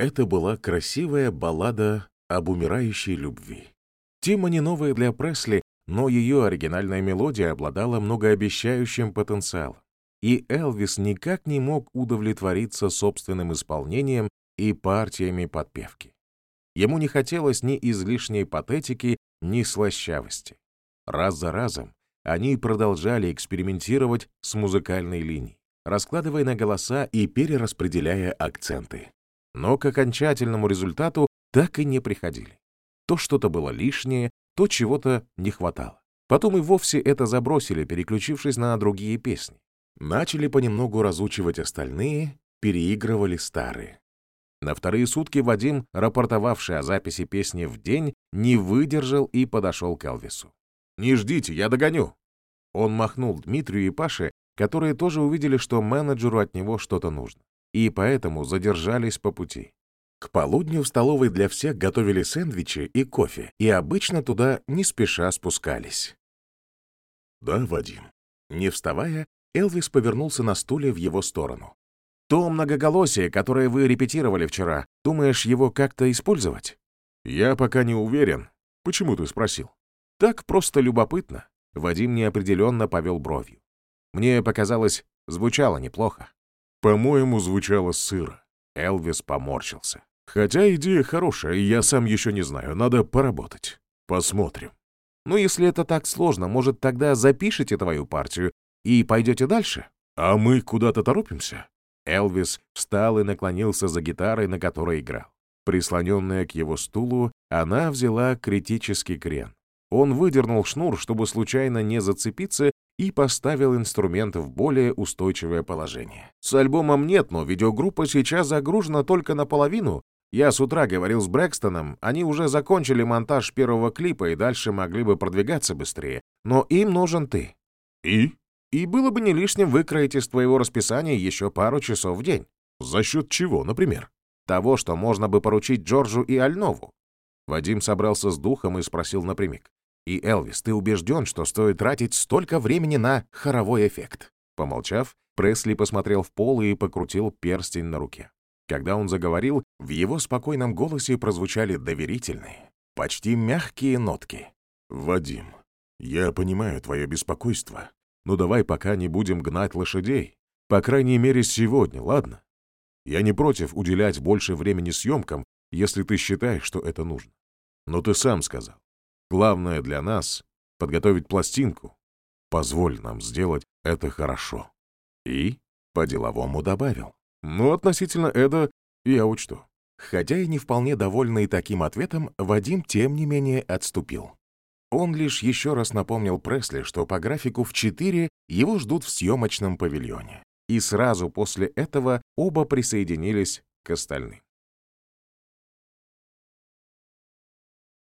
Это была красивая баллада об умирающей любви. Тема не новая для Пресли, но ее оригинальная мелодия обладала многообещающим потенциалом. И Элвис никак не мог удовлетвориться собственным исполнением и партиями подпевки. Ему не хотелось ни излишней патетики, ни слащавости. Раз за разом они продолжали экспериментировать с музыкальной линией, раскладывая на голоса и перераспределяя акценты. Но к окончательному результату так и не приходили. То что-то было лишнее, то чего-то не хватало. Потом и вовсе это забросили, переключившись на другие песни. Начали понемногу разучивать остальные, переигрывали старые. На вторые сутки Вадим, рапортовавший о записи песни в день, не выдержал и подошел к Элвису. «Не ждите, я догоню!» Он махнул Дмитрию и Паше, которые тоже увидели, что менеджеру от него что-то нужно, и поэтому задержались по пути. К полудню в столовой для всех готовили сэндвичи и кофе, и обычно туда не спеша спускались. «Да, Вадим». Не вставая, Элвис повернулся на стуле в его сторону. То многоголосие, которое вы репетировали вчера, думаешь его как-то использовать? Я пока не уверен. Почему ты спросил? Так просто любопытно. Вадим неопределенно повел бровью. Мне показалось, звучало неплохо. По-моему, звучало сыро. Элвис поморщился. Хотя идея хорошая, я сам еще не знаю, надо поработать. Посмотрим. Ну, если это так сложно, может, тогда запишите твою партию и пойдете дальше? А мы куда-то торопимся? Элвис встал и наклонился за гитарой, на которой играл. Прислоненная к его стулу, она взяла критический крен. Он выдернул шнур, чтобы случайно не зацепиться, и поставил инструмент в более устойчивое положение. С альбомом нет, но видеогруппа сейчас загружена только наполовину. Я с утра говорил с Брэкстоном, они уже закончили монтаж первого клипа и дальше могли бы продвигаться быстрее. Но им нужен ты. И? И было бы не лишним выкроить из твоего расписания еще пару часов в день. За счет чего, например? Того, что можно бы поручить Джорджу и Альнову. Вадим собрался с духом и спросил напрямик. «И, Элвис, ты убежден, что стоит тратить столько времени на хоровой эффект?» Помолчав, Пресли посмотрел в пол и покрутил перстень на руке. Когда он заговорил, в его спокойном голосе прозвучали доверительные, почти мягкие нотки. «Вадим, я понимаю твое беспокойство, ну давай пока не будем гнать лошадей. По крайней мере, сегодня, ладно? Я не против уделять больше времени съемкам, если ты считаешь, что это нужно. Но ты сам сказал. Главное для нас — подготовить пластинку. Позволь нам сделать это хорошо. И по-деловому добавил. Ну, относительно Эда я учту. Хотя и не вполне довольный таким ответом, Вадим, тем не менее, отступил. Он лишь еще раз напомнил Пресли, что по графику в 4 его ждут в съемочном павильоне. И сразу после этого оба присоединились к остальным.